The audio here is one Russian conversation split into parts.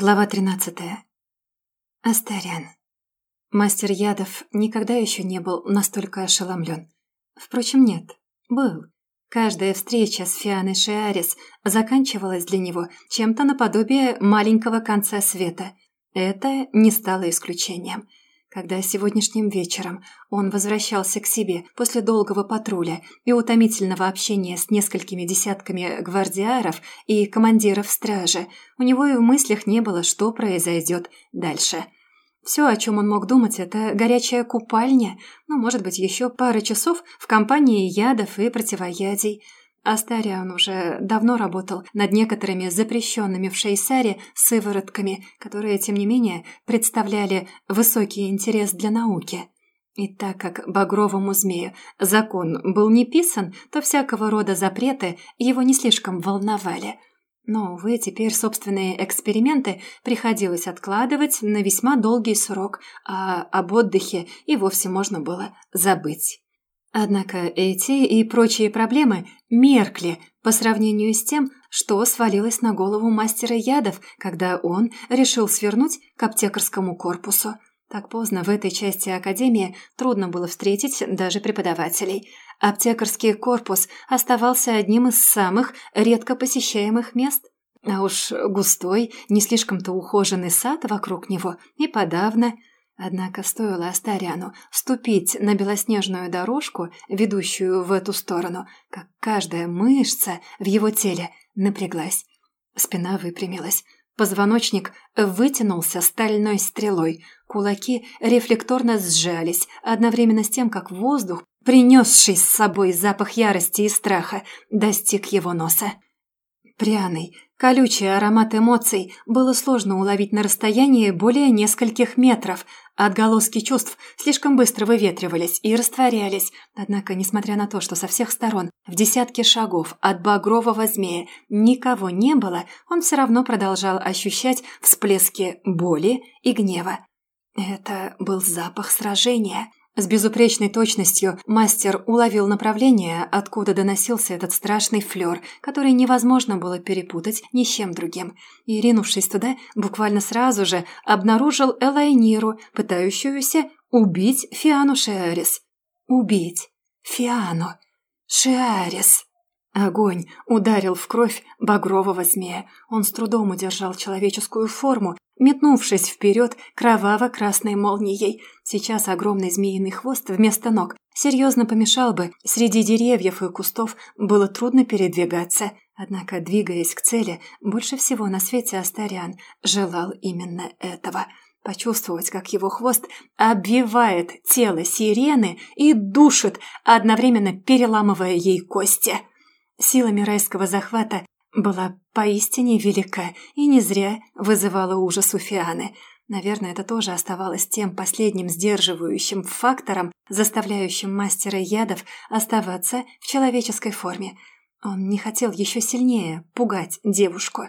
Глава 13. Астариан. Мастер ядов никогда еще не был настолько ошеломлен. Впрочем, нет, был. Каждая встреча с Фианой Шиарис заканчивалась для него чем-то наподобие маленького конца света. Это не стало исключением – когда сегодняшним вечером он возвращался к себе после долгого патруля и утомительного общения с несколькими десятками гвардиаров и командиров стражи, у него и в мыслях не было, что произойдет дальше. Все, о чем он мог думать, это горячая купальня, ну, может быть, еще пара часов в компании ядов и противоядий – Астариан уже давно работал над некоторыми запрещенными в Шейсаре сыворотками, которые, тем не менее, представляли высокий интерес для науки. И так как багровому змею закон был не писан, то всякого рода запреты его не слишком волновали. Но, увы, теперь собственные эксперименты приходилось откладывать на весьма долгий срок, а об отдыхе и вовсе можно было забыть. Однако эти и прочие проблемы меркли по сравнению с тем, что свалилось на голову мастера ядов, когда он решил свернуть к аптекарскому корпусу. Так поздно в этой части Академии трудно было встретить даже преподавателей. Аптекарский корпус оставался одним из самых редко посещаемых мест. А уж густой, не слишком-то ухоженный сад вокруг него и подавно – Однако стоило Астариану ступить на белоснежную дорожку, ведущую в эту сторону, как каждая мышца в его теле напряглась. Спина выпрямилась. Позвоночник вытянулся стальной стрелой. Кулаки рефлекторно сжались, одновременно с тем, как воздух, принесший с собой запах ярости и страха, достиг его носа. Пряный, колючий аромат эмоций было сложно уловить на расстоянии более нескольких метров. Отголоски чувств слишком быстро выветривались и растворялись. Однако, несмотря на то, что со всех сторон, в десятке шагов от багрового змея никого не было, он все равно продолжал ощущать всплески боли и гнева. Это был запах сражения – с безупречной точностью мастер уловил направление, откуда доносился этот страшный флёр, который невозможно было перепутать ни с чем другим. И, ринувшись туда, буквально сразу же обнаружил Элайниру, пытающуюся убить Фиану Шиарис. Убить Фиану Шиарис. Огонь ударил в кровь багрового змея. Он с трудом удержал человеческую форму, метнувшись вперед кроваво-красной молнией. Сейчас огромный змеиный хвост вместо ног серьезно помешал бы. Среди деревьев и кустов было трудно передвигаться. Однако, двигаясь к цели, больше всего на свете Астариан желал именно этого – почувствовать, как его хвост обвивает тело сирены и душит, одновременно переламывая ей кости. Силами райского захвата была поистине велика и не зря вызывала ужас у Фианы. Наверное, это тоже оставалось тем последним сдерживающим фактором, заставляющим мастера ядов оставаться в человеческой форме. Он не хотел еще сильнее пугать девушку.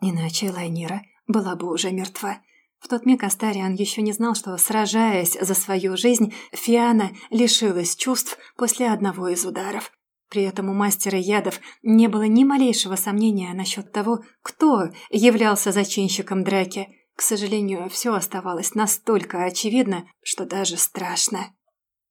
Иначе Лайнира была бы уже мертва. В тот миг Астариан еще не знал, что, сражаясь за свою жизнь, Фиана лишилась чувств после одного из ударов. При этом у мастера ядов не было ни малейшего сомнения насчет того, кто являлся зачинщиком драки. К сожалению, все оставалось настолько очевидно, что даже страшно.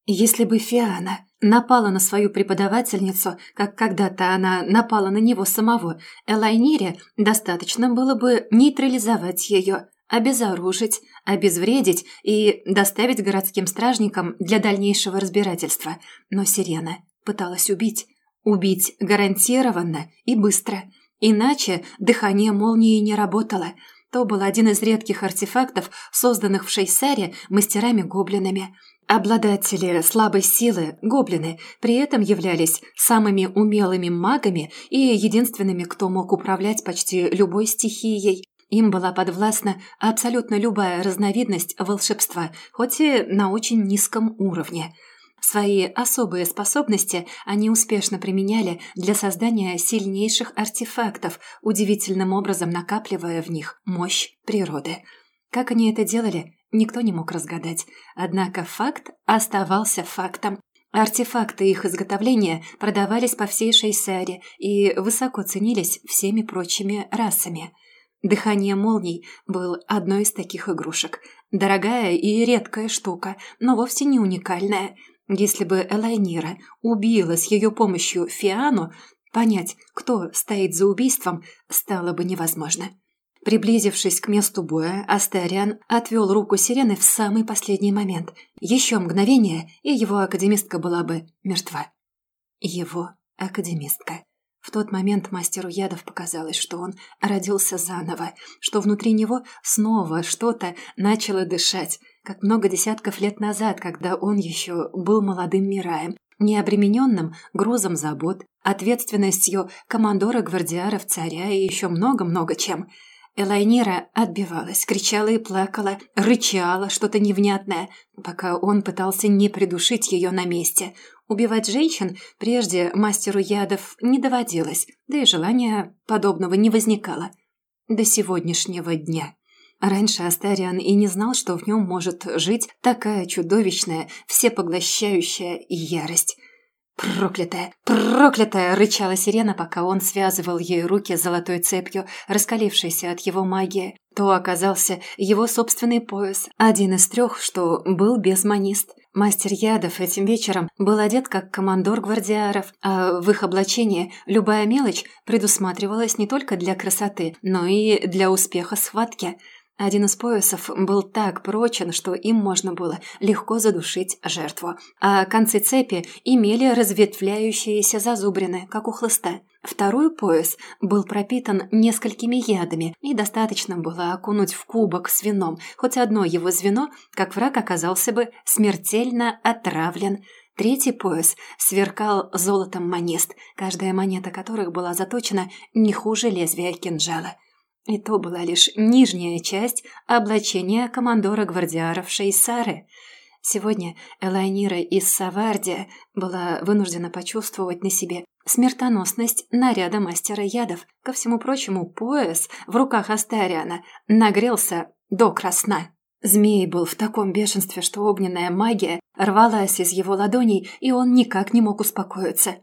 Если бы Фиана напала на свою преподавательницу, как когда-то она напала на него самого, Элайнире достаточно было бы нейтрализовать ее, обезоружить, обезвредить и доставить городским стражникам для дальнейшего разбирательства. Но Сирена пыталась убить. Убить гарантированно и быстро. Иначе дыхание молнии не работало. То был один из редких артефактов, созданных в Шейсаре мастерами-гоблинами. Обладатели слабой силы, гоблины, при этом являлись самыми умелыми магами и единственными, кто мог управлять почти любой стихией. Им была подвластна абсолютно любая разновидность волшебства, хоть и на очень низком уровне – Свои особые способности они успешно применяли для создания сильнейших артефактов, удивительным образом накапливая в них мощь природы. Как они это делали, никто не мог разгадать. Однако факт оставался фактом. Артефакты их изготовления продавались по всей Шейсаре и высоко ценились всеми прочими расами. Дыхание молний был одной из таких игрушек. Дорогая и редкая штука, но вовсе не уникальная. Если бы Элайнира убила с ее помощью Фиану, понять, кто стоит за убийством, стало бы невозможно. Приблизившись к месту боя, Астериан отвел руку сирены в самый последний момент. Еще мгновение, и его академистка была бы мертва. Его академистка. В тот момент мастеру ядов показалось, что он родился заново, что внутри него снова что-то начало дышать, как много десятков лет назад, когда он еще был молодым Мираем, необремененным грузом забот, ответственностью командора гвардиаров царя и еще много-много чем – Элайнира отбивалась, кричала и плакала, рычала что-то невнятное, пока он пытался не придушить ее на месте. Убивать женщин прежде мастеру ядов не доводилось, да и желания подобного не возникало. До сегодняшнего дня. Раньше Астариан и не знал, что в нем может жить такая чудовищная, всепоглощающая ярость. «Проклятая! Проклятая!» – рычала сирена, пока он связывал ей руки золотой цепью, раскалившейся от его магии. То оказался его собственный пояс, один из трех, что был безманист. Мастер ядов этим вечером был одет как командор гвардиаров, а в их облачении любая мелочь предусматривалась не только для красоты, но и для успеха схватки – один из поясов был так прочен, что им можно было легко задушить жертву, а концы цепи имели разветвляющиеся зазубрины, как у хлыста. Второй пояс был пропитан несколькими ядами, и достаточно было окунуть в кубок с вином, хоть одно его звено, как враг оказался бы смертельно отравлен. Третий пояс сверкал золотом монест, каждая монета которых была заточена не хуже лезвия кинжала. И то была лишь нижняя часть облачения командора гвардиаров Шейсары. Сегодня Элайнира из Савардия была вынуждена почувствовать на себе смертоносность наряда мастера ядов. Ко всему прочему, пояс в руках Астариана нагрелся до красна. Змей был в таком бешенстве, что огненная магия рвалась из его ладоней, и он никак не мог успокоиться.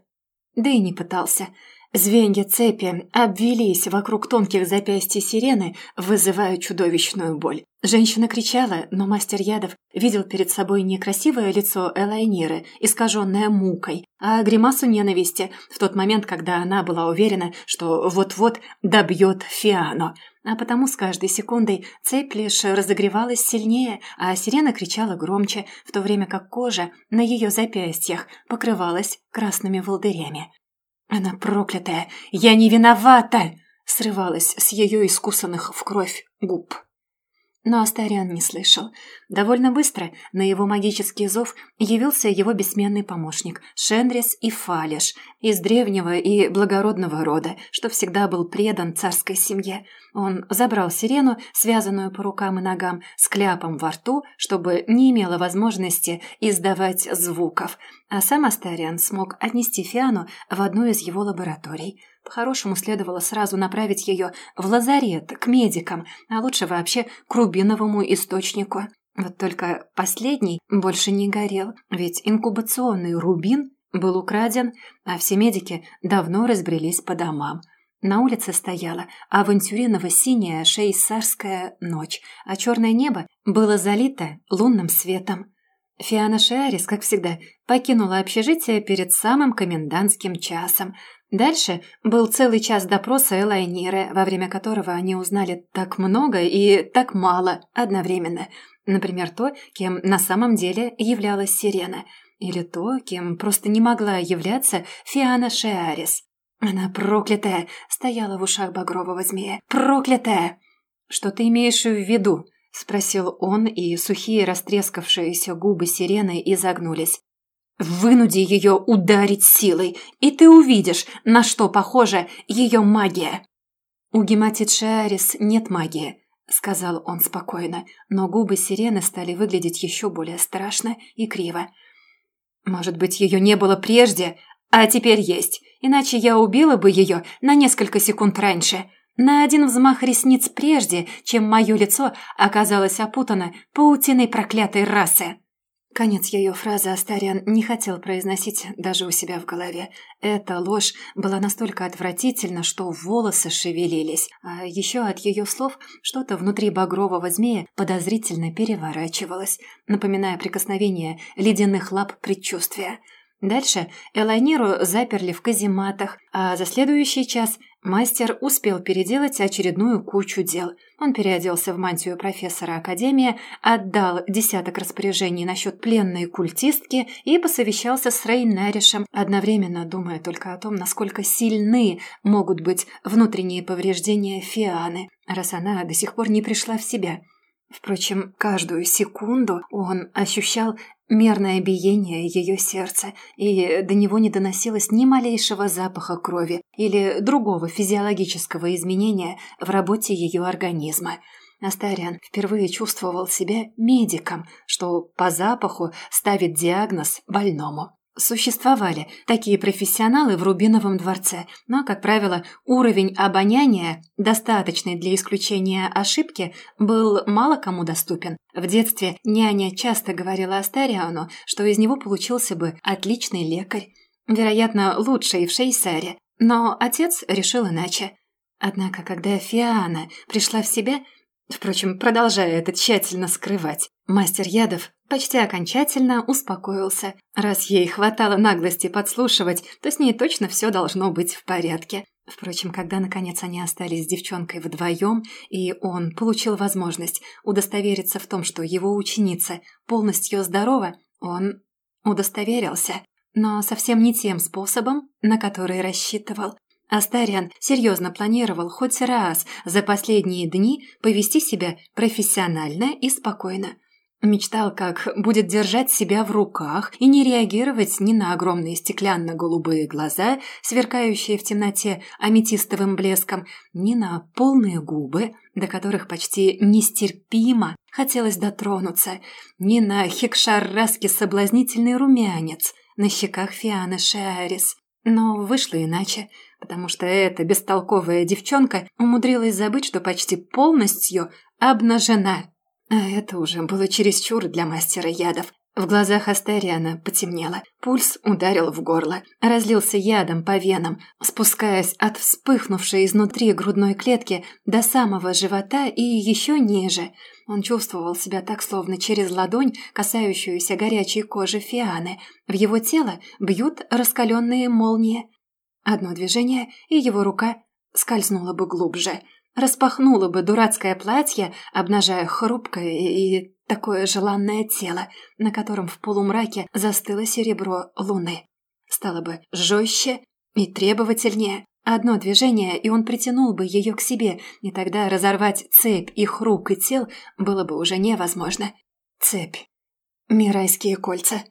Да и не пытался – Звенья цепи обвелись вокруг тонких запястий сирены, вызывая чудовищную боль. Женщина кричала, но мастер ядов видел перед собой не красивое лицо Элайниры, искаженное мукой, а гримасу ненависти в тот момент, когда она была уверена, что вот-вот добьет Фиано. А потому с каждой секундой цепь лишь разогревалась сильнее, а сирена кричала громче, в то время как кожа на ее запястьях покрывалась красными волдырями. «Она проклятая! Я не виновата!» срывалась с ее искусанных в кровь губ. Но Астариан не слышал. Довольно быстро на его магический зов явился его бессменный помощник Шенрис и Фалиш из древнего и благородного рода, что всегда был предан царской семье. Он забрал сирену, связанную по рукам и ногам, с кляпом во рту, чтобы не имела возможности издавать звуков, а сам Астариан смог отнести Фиану в одну из его лабораторий – по-хорошему следовало сразу направить ее в лазарет, к медикам, а лучше вообще к рубиновому источнику. Вот только последний больше не горел, ведь инкубационный рубин был украден, а все медики давно разбрелись по домам. На улице стояла авантюриново-синяя шейсарская ночь, а черное небо было залито лунным светом. Фиана Шиарис, как всегда, покинула общежитие перед самым комендантским часом – Дальше был целый час допроса Элайниры, во время которого они узнали так много и так мало одновременно. Например, то, кем на самом деле являлась Сирена, или то, кем просто не могла являться Фиана Шеарис. Она проклятая, стояла в ушах багрового змея. Проклятая! Что ты имеешь в виду? Спросил он, и сухие растрескавшиеся губы сирены изогнулись. Вынуди ее ударить силой, и ты увидишь, на что похожа ее магия. У Гематит Шиарис нет магии, сказал он спокойно, но губы сирены стали выглядеть еще более страшно и криво. Может быть, ее не было прежде, а теперь есть, иначе я убила бы ее на несколько секунд раньше, на один взмах ресниц прежде, чем мое лицо оказалось опутано паутиной проклятой расы. Конец ее фразы Астариан не хотел произносить даже у себя в голове. Эта ложь была настолько отвратительна, что волосы шевелились, а еще от ее слов что-то внутри багрового змея подозрительно переворачивалось, напоминая прикосновение ледяных лап предчувствия. Дальше Элайниру заперли в казематах, а за следующий час мастер успел переделать очередную кучу дел. Он переоделся в мантию профессора Академии, отдал десяток распоряжений насчет пленной культистки и посовещался с Рейнаришем, одновременно думая только о том, насколько сильны могут быть внутренние повреждения Фианы, раз она до сих пор не пришла в себя. Впрочем, каждую секунду он ощущал мерное биение ее сердца, и до него не доносилось ни малейшего запаха крови или другого физиологического изменения в работе ее организма. Астариан впервые чувствовал себя медиком, что по запаху ставит диагноз больному. Существовали такие профессионалы в Рубиновом дворце, но, как правило, уровень обоняния, достаточный для исключения ошибки, был мало кому доступен. В детстве няня часто говорила Астариану, что из него получился бы отличный лекарь, вероятно, лучший в Шейсаре, но отец решил иначе. Однако, когда Фиана пришла в себя, впрочем, продолжая это тщательно скрывать, мастер ядов почти окончательно успокоился. Раз ей хватало наглости подслушивать, то с ней точно все должно быть в порядке. Впрочем, когда наконец они остались с девчонкой вдвоем, и он получил возможность удостовериться в том, что его ученица полностью здорова, он удостоверился, но совсем не тем способом, на который рассчитывал. Астариан серьезно планировал хоть раз за последние дни повести себя профессионально и спокойно. Мечтал, как будет держать себя в руках и не реагировать ни на огромные стеклянно-голубые глаза, сверкающие в темноте аметистовым блеском, ни на полные губы, до которых почти нестерпимо хотелось дотронуться, ни на хикшарраски соблазнительный румянец на щеках Фианы Шиарис. Но вышло иначе, потому что эта бестолковая девчонка умудрилась забыть, что почти полностью обнажена. А это уже было чересчур для мастера ядов. В глазах Астериана потемнело, пульс ударил в горло, разлился ядом по венам, спускаясь от вспыхнувшей изнутри грудной клетки до самого живота и еще ниже. Он чувствовал себя так, словно через ладонь, касающуюся горячей кожи Фианы, в его тело бьют раскаленные молнии. Одно движение, и его рука скользнула бы глубже – распахнула бы дурацкое платье, обнажая хрупкое и такое желанное тело, на котором в полумраке застыло серебро луны. Стало бы жестче и требовательнее. Одно движение, и он притянул бы ее к себе, и тогда разорвать цепь их рук и тел было бы уже невозможно. Цепь. Мирайские кольца.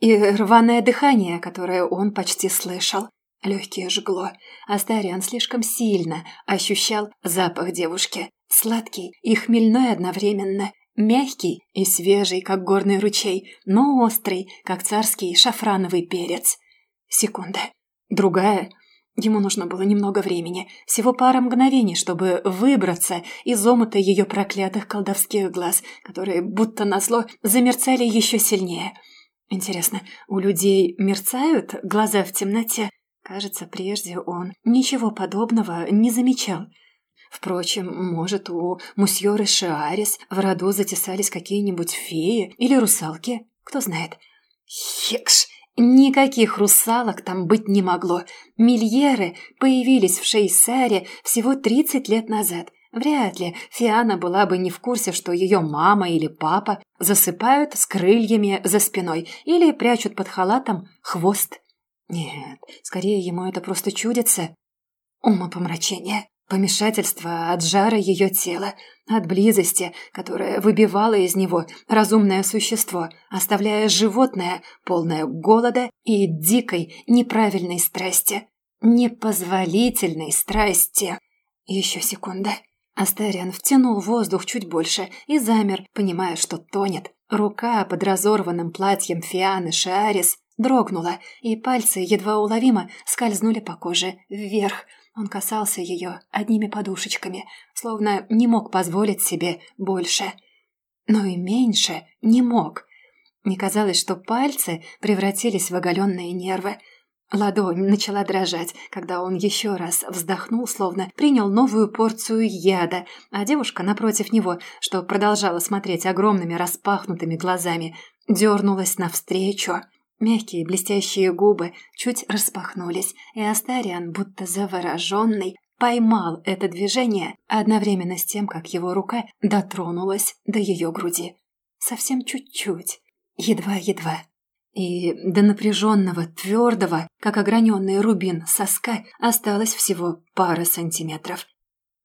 И рваное дыхание, которое он почти слышал. Легкие жгло. Астариан слишком сильно ощущал запах девушки. Сладкий и хмельной одновременно. Мягкий и свежий, как горный ручей, но острый, как царский шафрановый перец. Секунда. Другая. Ему нужно было немного времени, всего пара мгновений, чтобы выбраться из омута ее проклятых колдовских глаз, которые, будто назло, замерцали еще сильнее. Интересно, у людей мерцают глаза в темноте? Кажется, прежде он ничего подобного не замечал. Впрочем, может, у мусьёры Шиарис в роду затесались какие-нибудь феи или русалки, кто знает. Хекш! Никаких русалок там быть не могло. Мильеры появились в Шейсаре всего 30 лет назад. Вряд ли Фиана была бы не в курсе, что ее мама или папа засыпают с крыльями за спиной или прячут под халатом хвост. Нет, скорее ему это просто чудится. Умопомрачение, помешательство от жара ее тела, от близости, которая выбивала из него разумное существо, оставляя животное, полное голода и дикой, неправильной страсти. Непозволительной страсти. Еще секунда. Астариан втянул воздух чуть больше и замер, понимая, что тонет. Рука под разорванным платьем Фианы Шиарис дрогнула, и пальцы едва уловимо скользнули по коже вверх. Он касался ее одними подушечками, словно не мог позволить себе больше. Но и меньше не мог. Мне казалось, что пальцы превратились в оголенные нервы. Ладонь начала дрожать, когда он еще раз вздохнул, словно принял новую порцию яда, а девушка напротив него, что продолжала смотреть огромными распахнутыми глазами, дернулась навстречу. Мягкие блестящие губы чуть распахнулись, и Астариан, будто завороженный, поймал это движение одновременно с тем, как его рука дотронулась до ее груди. Совсем чуть-чуть, едва-едва. И до напряженного, твердого, как ограненный рубин соска, осталось всего пара сантиметров.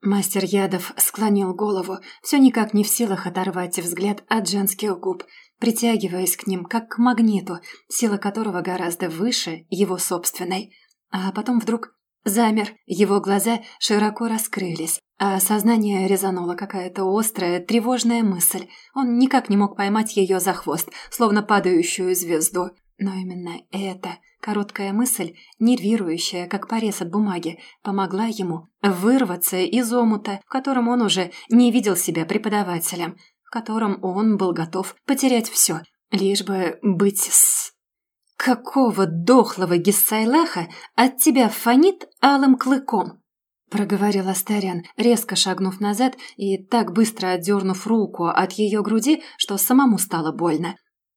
Мастер Ядов склонил голову, все никак не в силах оторвать взгляд от женских губ, притягиваясь к ним, как к магниту, сила которого гораздо выше его собственной. А потом вдруг замер, его глаза широко раскрылись, а сознание резанула какая-то острая, тревожная мысль. Он никак не мог поймать ее за хвост, словно падающую звезду. Но именно эта короткая мысль, нервирующая, как порез от бумаги, помогла ему вырваться из омута, в котором он уже не видел себя преподавателем, в котором он был готов потерять все, лишь бы быть с... «Какого дохлого Гиссайлаха от тебя фонит алым клыком?» проговорил Астарян, резко шагнув назад и так быстро отдернув руку от ее груди, что самому стало больно.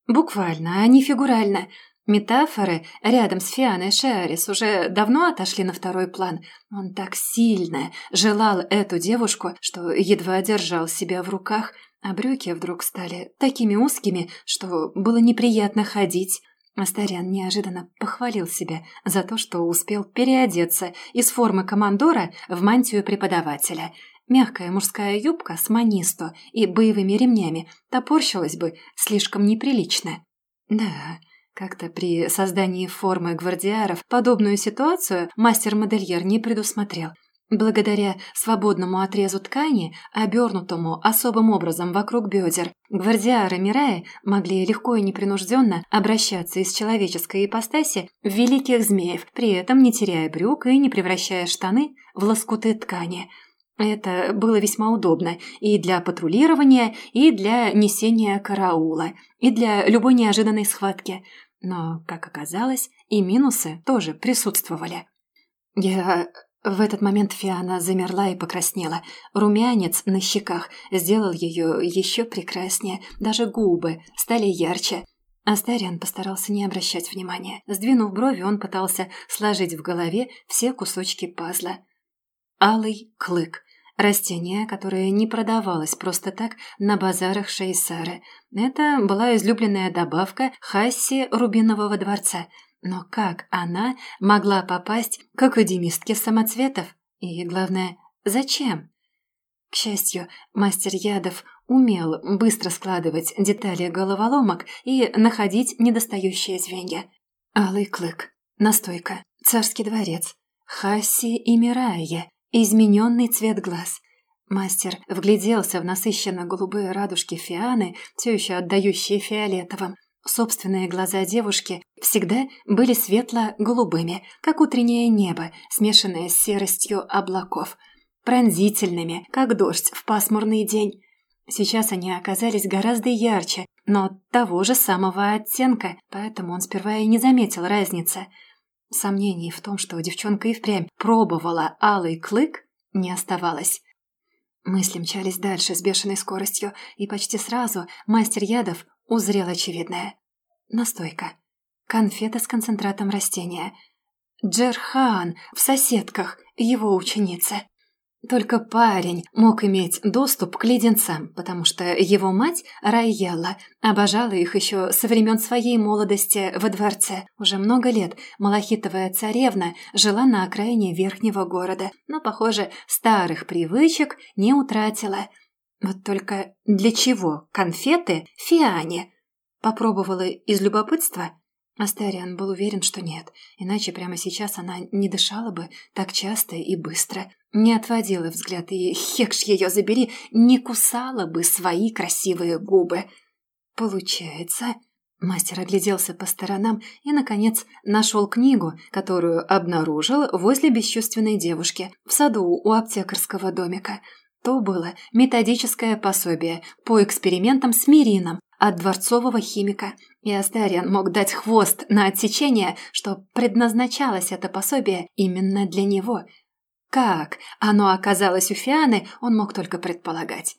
Буквально, а не фигурально. Метафоры рядом с Фианой Шиарис уже давно отошли на второй план. Он так сильно желал эту девушку, что едва держал себя в руках, а брюки вдруг стали такими узкими, что было неприятно ходить. Астарян неожиданно похвалил себя за то, что успел переодеться из формы командора в мантию преподавателя. Мягкая мужская юбка с манисто и боевыми ремнями топорщилась бы слишком неприлично. Да, как-то при создании формы гвардиаров подобную ситуацию мастер-модельер не предусмотрел. Благодаря свободному отрезу ткани, обернутому особым образом вокруг бедер, гвардиары Мираи могли легко и непринужденно обращаться из человеческой ипостаси в великих змеев, при этом не теряя брюк и не превращая штаны в лоскуты ткани. Это было весьма удобно и для патрулирования, и для несения караула, и для любой неожиданной схватки. Но, как оказалось, и минусы тоже присутствовали. «Я в этот момент Фиана замерла и покраснела. Румянец на щеках сделал ее еще прекраснее, даже губы стали ярче. Астариан постарался не обращать внимания. Сдвинув брови, он пытался сложить в голове все кусочки пазла. Алый клык. Растение, которое не продавалось просто так на базарах Шейсары. Это была излюбленная добавка Хасси Рубинового дворца – но как она могла попасть к академистке самоцветов? И, главное, зачем? К счастью, мастер Ядов умел быстро складывать детали головоломок и находить недостающие звенья. Алый клык, настойка, царский дворец, Хасси и Мирая, измененный цвет глаз. Мастер вгляделся в насыщенно голубые радужки Фианы, все еще отдающие фиолетовым, Собственные глаза девушки всегда были светло-голубыми, как утреннее небо, смешанное с серостью облаков, пронзительными, как дождь в пасмурный день. Сейчас они оказались гораздо ярче, но того же самого оттенка, поэтому он сперва и не заметил разницы. Сомнений в том, что девчонка и впрямь пробовала алый клык, не оставалось. Мысли мчались дальше с бешеной скоростью, и почти сразу мастер ядов узрел очевидное. Настойка. Конфета с концентратом растения. Джерхан в соседках, его ученица. Только парень мог иметь доступ к леденцам, потому что его мать, Райелла, обожала их еще со времен своей молодости во дворце. Уже много лет малахитовая царевна жила на окраине верхнего города, но, похоже, старых привычек не утратила – вот только для чего конфеты Фиане? Попробовала из любопытства? Астариан был уверен, что нет, иначе прямо сейчас она не дышала бы так часто и быстро, не отводила взгляд и, хекш ее забери, не кусала бы свои красивые губы. Получается... Мастер огляделся по сторонам и, наконец, нашел книгу, которую обнаружил возле бесчувственной девушки в саду у аптекарского домика – то было методическое пособие по экспериментам с Мирином, от дворцового химика, и Астариан мог дать хвост на отсечение, что предназначалось это пособие именно для него. Как оно оказалось у Фианы, он мог только предполагать.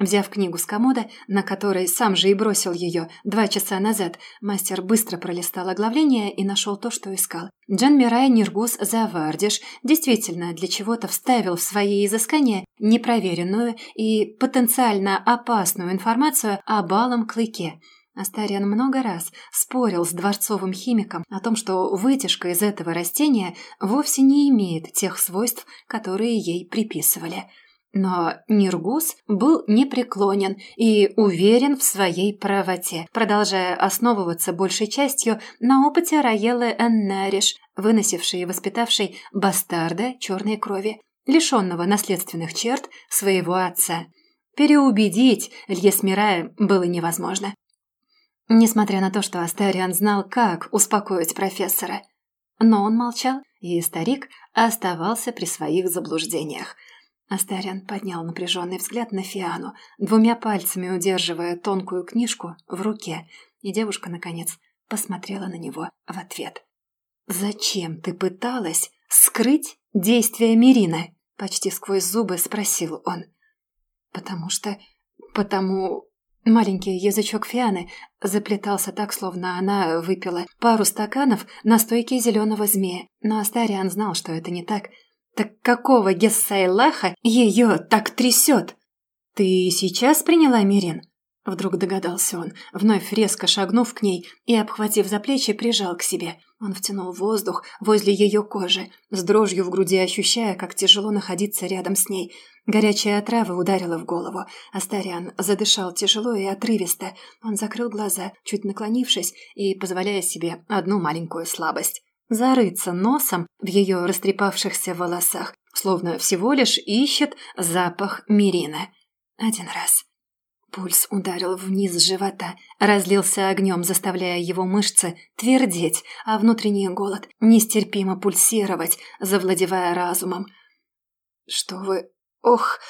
Взяв книгу с комода, на которой сам же и бросил ее два часа назад, мастер быстро пролистал оглавление и нашел то, что искал. Джан Мирай Ниргус Завардиш действительно для чего-то вставил в свои изыскания непроверенную и потенциально опасную информацию о балом клыке. Астариан много раз спорил с дворцовым химиком о том, что вытяжка из этого растения вовсе не имеет тех свойств, которые ей приписывали – но Ниргус был непреклонен и уверен в своей правоте, продолжая основываться большей частью на опыте Раелы Эннариш, выносившей и воспитавшей бастарда черной крови, лишенного наследственных черт своего отца. Переубедить Льесмирая было невозможно. Несмотря на то, что Астариан знал, как успокоить профессора. Но он молчал, и старик оставался при своих заблуждениях – Астариан поднял напряженный взгляд на Фиану, двумя пальцами удерживая тонкую книжку в руке, и девушка, наконец, посмотрела на него в ответ. «Зачем ты пыталась скрыть действия Мирины?» — почти сквозь зубы спросил он. «Потому что... потому...» Маленький язычок Фианы заплетался так, словно она выпила пару стаканов настойки зеленого змея, но Астариан знал, что это не так — так какого Гессайлаха ее так трясет? Ты сейчас приняла Мирин? Вдруг догадался он, вновь резко шагнув к ней и, обхватив за плечи, прижал к себе. Он втянул воздух возле ее кожи, с дрожью в груди ощущая, как тяжело находиться рядом с ней. Горячая отрава ударила в голову. Астариан задышал тяжело и отрывисто. Он закрыл глаза, чуть наклонившись и позволяя себе одну маленькую слабость зарыться носом в ее растрепавшихся волосах, словно всего лишь ищет запах мирина. Один раз. Пульс ударил вниз живота, разлился огнем, заставляя его мышцы твердеть, а внутренний голод нестерпимо пульсировать, завладевая разумом. «Что вы... Ох!»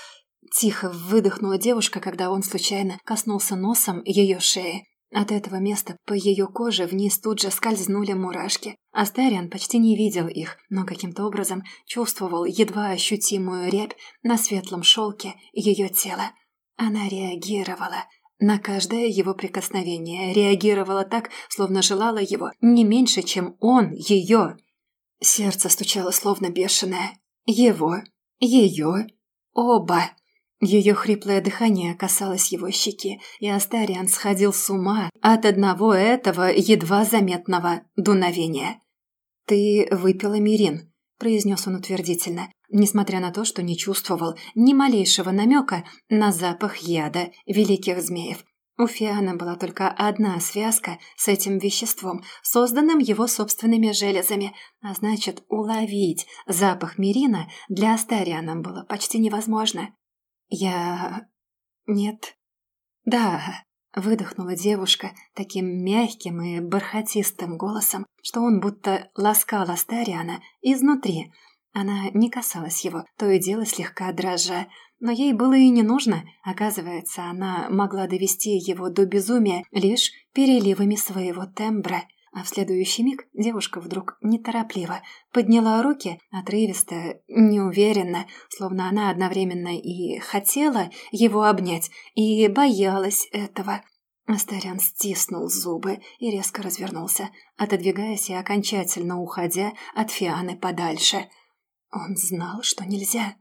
Тихо выдохнула девушка, когда он случайно коснулся носом ее шеи. От этого места по ее коже вниз тут же скользнули мурашки. Астариан почти не видел их, но каким-то образом чувствовал едва ощутимую рябь на светлом шелке ее тела. Она реагировала. На каждое его прикосновение реагировала так, словно желала его не меньше, чем он ее. Сердце стучало словно бешеное. Его, ее, оба. Ее хриплое дыхание касалось его щеки, и Астариан сходил с ума от одного этого едва заметного дуновения. «Ты выпила мирин», – произнес он утвердительно, несмотря на то, что не чувствовал ни малейшего намека на запах яда великих змеев. У Фиана была только одна связка с этим веществом, созданным его собственными железами, а значит, уловить запах мирина для Астариана было почти невозможно. «Я... нет...» «Да...» — выдохнула девушка таким мягким и бархатистым голосом, что он будто ласкал Астариана изнутри. Она не касалась его, то и дело слегка дрожа, но ей было и не нужно. Оказывается, она могла довести его до безумия лишь переливами своего тембра. А в следующий миг девушка вдруг неторопливо подняла руки, отрывисто, неуверенно, словно она одновременно и хотела его обнять, и боялась этого. Астарян стиснул зубы и резко развернулся, отодвигаясь и окончательно уходя от Фианы подальше. Он знал, что нельзя.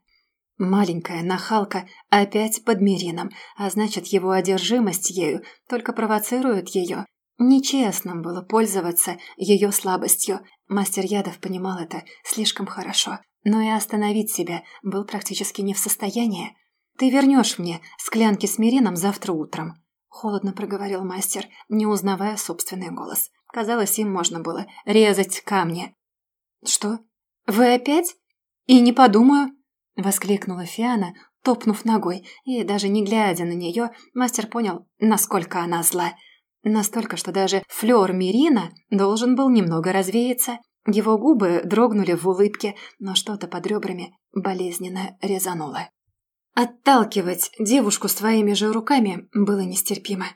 Маленькая нахалка опять под Мирином, а значит, его одержимость ею только провоцирует ее, Нечестным было пользоваться ее слабостью. Мастер Ядов понимал это слишком хорошо, но и остановить себя был практически не в состоянии. «Ты вернешь мне склянки с мирином завтра утром», — холодно проговорил мастер, не узнавая собственный голос. Казалось, им можно было резать камни. «Что? Вы опять? И не подумаю!» — воскликнула Фиана, топнув ногой, и даже не глядя на нее, мастер понял, насколько она зла — Настолько, что даже флёр Мирина должен был немного развеяться. Его губы дрогнули в улыбке, но что-то под ребрами болезненно резануло. Отталкивать девушку своими же руками было нестерпимо.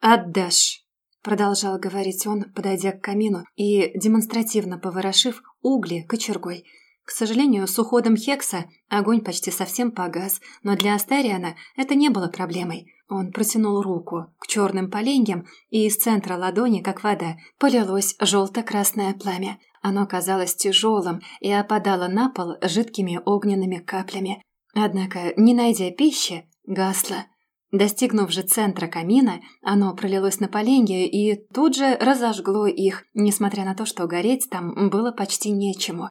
отдашь!» Продолжал говорить он, подойдя к камину и демонстративно поворошив угли кочергой. К сожалению, с уходом Хекса огонь почти совсем погас, но для Астариана это не было проблемой. Он протянул руку к черным поленьям, и из центра ладони, как вода, полилось желто-красное пламя. Оно казалось тяжелым и опадало на пол жидкими огненными каплями. Однако, не найдя пищи, гасло. Достигнув же центра камина, оно пролилось на поленья и тут же разожгло их, несмотря на то, что гореть там было почти нечему.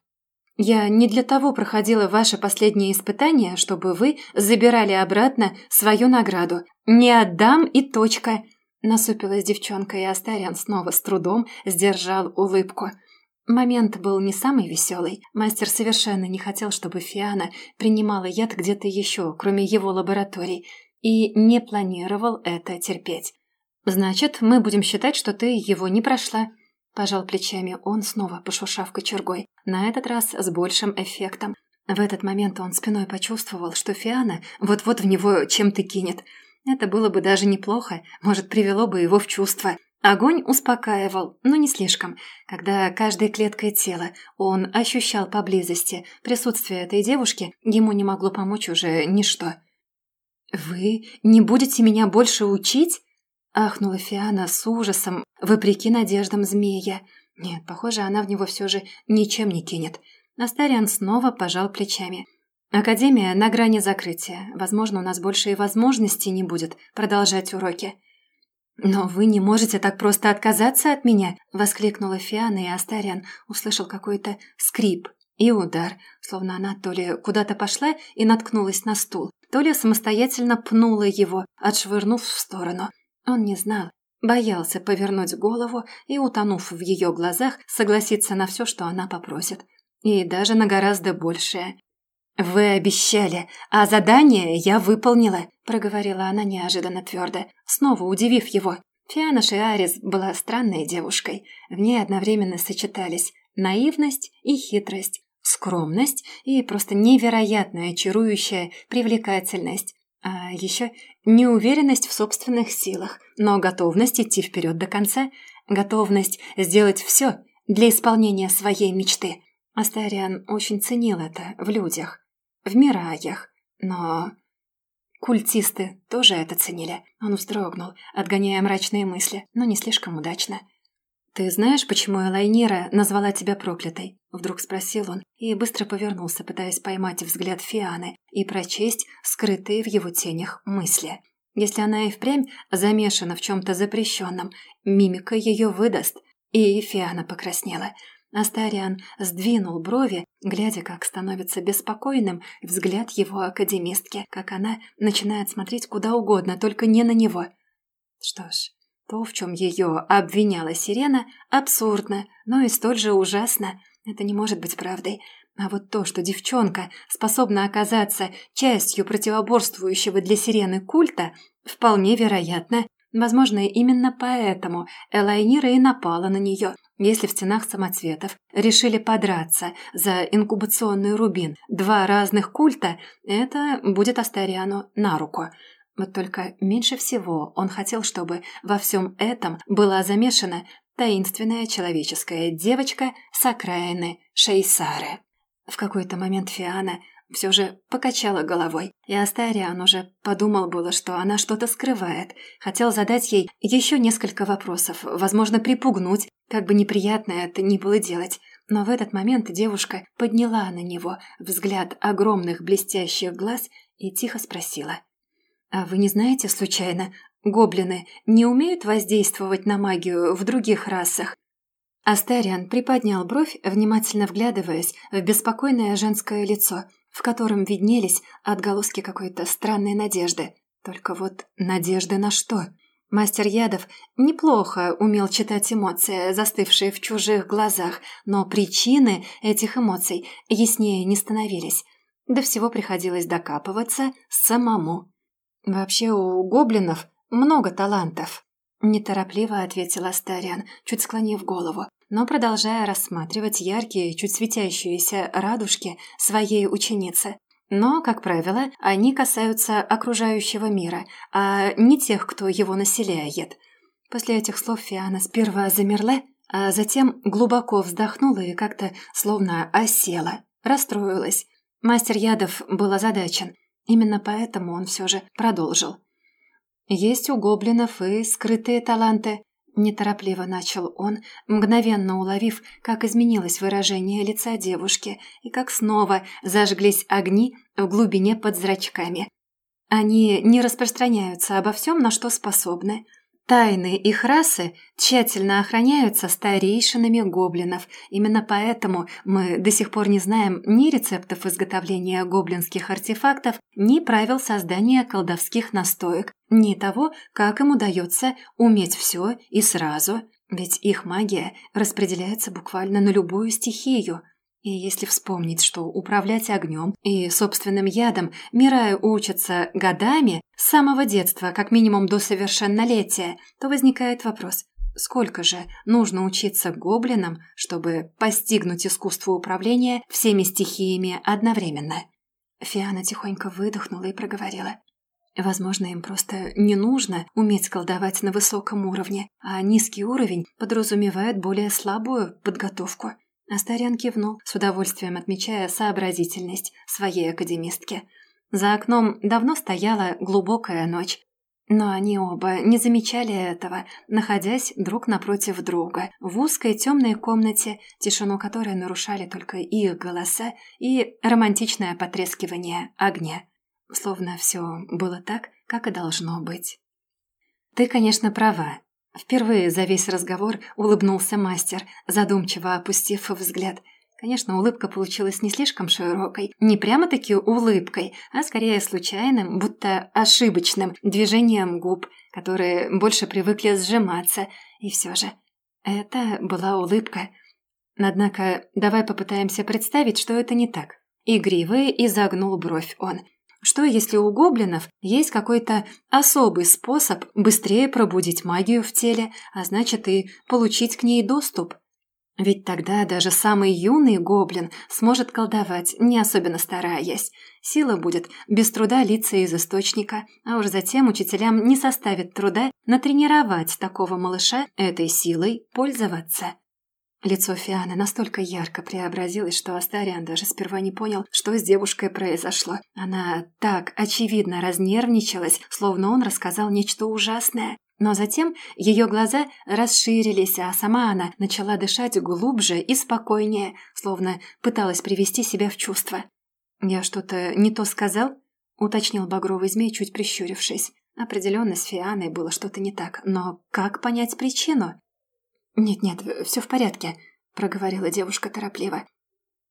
«Я не для того проходила ваше последнее испытание, чтобы вы забирали обратно свою награду. Не отдам и точка!» Насупилась девчонка, и Астариан снова с трудом сдержал улыбку. Момент был не самый веселый. Мастер совершенно не хотел, чтобы Фиана принимала яд где-то еще, кроме его лабораторий, и не планировал это терпеть. «Значит, мы будем считать, что ты его не прошла», – пожал плечами он, снова пошуршав кочергой, на этот раз с большим эффектом. В этот момент он спиной почувствовал, что Фиана вот-вот в него чем-то кинет. Это было бы даже неплохо, может, привело бы его в чувство. Огонь успокаивал, но не слишком. Когда каждой клеткой тела он ощущал поблизости присутствие этой девушки, ему не могло помочь уже ничто. «Вы не будете меня больше учить?» – ахнула Фиана с ужасом, вопреки надеждам змея. Нет, похоже, она в него все же ничем не кинет. Астариан снова пожал плечами. «Академия на грани закрытия. Возможно, у нас больше и возможностей не будет продолжать уроки». «Но вы не можете так просто отказаться от меня!» – воскликнула Фиана, и Астариан услышал какой-то скрип и удар, словно она то ли куда-то пошла и наткнулась на стул, то ли самостоятельно пнула его, отшвырнув в сторону. Он не знал, боялся повернуть голову и, утонув в ее глазах, согласиться на все, что она попросит. И даже на гораздо большее. «Вы обещали, а задание я выполнила», – проговорила она неожиданно твердо, снова удивив его. Фиана Шиарис была странной девушкой. В ней одновременно сочетались наивность и хитрость, скромность и просто невероятная чарующая привлекательность. А еще неуверенность в собственных силах, но готовность идти вперед до конца, готовность сделать все для исполнения своей мечты. Астариан очень ценил это в людях, в мираях, но... Культисты тоже это ценили. Он вздрогнул, отгоняя мрачные мысли, но не слишком удачно. «Ты знаешь, почему Элайнира назвала тебя проклятой?» Вдруг спросил он и быстро повернулся, пытаясь поймать взгляд Фианы и прочесть скрытые в его тенях мысли. Если она и впрямь замешана в чем-то запрещенном, мимика ее выдаст. И Фиана покраснела. Астариан сдвинул брови, глядя, как становится беспокойным взгляд его академистки, как она начинает смотреть куда угодно, только не на него. Что ж, то, в чем ее обвиняла Сирена, абсурдно, но и столь же ужасно. Это не может быть правдой. А вот то, что девчонка способна оказаться частью противоборствующего для Сирены культа, вполне вероятно. Возможно, именно поэтому Элайнира и напала на нее. Если в стенах самоцветов решили подраться за инкубационный рубин два разных культа, это будет Астариану на руку – вот только меньше всего он хотел, чтобы во всем этом была замешана таинственная человеческая девочка с окраины Шейсары. В какой-то момент Фиана все же покачала головой, и Астариан уже подумал было, что она что-то скрывает. Хотел задать ей еще несколько вопросов, возможно, припугнуть, как бы неприятно это ни было делать. Но в этот момент девушка подняла на него взгляд огромных блестящих глаз и тихо спросила – «А вы не знаете, случайно, гоблины не умеют воздействовать на магию в других расах?» Астариан приподнял бровь, внимательно вглядываясь в беспокойное женское лицо, в котором виднелись отголоски какой-то странной надежды. Только вот надежды на что? Мастер ядов неплохо умел читать эмоции, застывшие в чужих глазах, но причины этих эмоций яснее не становились. До всего приходилось докапываться самому. «Вообще у гоблинов много талантов», – неторопливо ответил Астариан, чуть склонив голову, но продолжая рассматривать яркие, чуть светящиеся радужки своей ученицы. Но, как правило, они касаются окружающего мира, а не тех, кто его населяет. После этих слов Фиана сперва замерла, а затем глубоко вздохнула и как-то словно осела, расстроилась. Мастер Ядов был озадачен. Именно поэтому он все же продолжил. «Есть у гоблинов и скрытые таланты», – неторопливо начал он, мгновенно уловив, как изменилось выражение лица девушки и как снова зажглись огни в глубине под зрачками. Они не распространяются обо всем, на что способны – Тайны их расы тщательно охраняются старейшинами гоблинов. Именно поэтому мы до сих пор не знаем ни рецептов изготовления гоблинских артефактов, ни правил создания колдовских настоек, ни того, как им удается уметь все и сразу. Ведь их магия распределяется буквально на любую стихию – и если вспомнить, что управлять огнем и собственным ядом Мираю учатся годами, с самого детства, как минимум до совершеннолетия, то возникает вопрос, сколько же нужно учиться гоблинам, чтобы постигнуть искусство управления всеми стихиями одновременно? Фиана тихонько выдохнула и проговорила. Возможно, им просто не нужно уметь колдовать на высоком уровне, а низкий уровень подразумевает более слабую подготовку. Астарян кивнул, с удовольствием отмечая сообразительность своей академистки. За окном давно стояла глубокая ночь, но они оба не замечали этого, находясь друг напротив друга в узкой темной комнате, тишину которой нарушали только их голоса и романтичное потрескивание огня. Словно все было так, как и должно быть. «Ты, конечно, права», Впервые за весь разговор улыбнулся мастер, задумчиво опустив взгляд. Конечно, улыбка получилась не слишком широкой, не прямо-таки улыбкой, а скорее случайным, будто ошибочным движением губ, которые больше привыкли сжиматься. И все же, это была улыбка. Однако, давай попытаемся представить, что это не так. Игривый изогнул бровь он. Что, если у гоблинов есть какой-то особый способ быстрее пробудить магию в теле, а значит и получить к ней доступ? Ведь тогда даже самый юный гоблин сможет колдовать, не особенно стараясь. Сила будет без труда литься из источника, а уж затем учителям не составит труда натренировать такого малыша этой силой пользоваться. Лицо Фианы настолько ярко преобразилось, что Астариан даже сперва не понял, что с девушкой произошло. Она так очевидно разнервничалась, словно он рассказал нечто ужасное. Но затем ее глаза расширились, а сама она начала дышать глубже и спокойнее, словно пыталась привести себя в чувство. «Я что-то не то сказал?» — уточнил багровый змей, чуть прищурившись. Определенно с Фианой было что-то не так, но как понять причину? «Нет-нет, все в порядке», — проговорила девушка торопливо.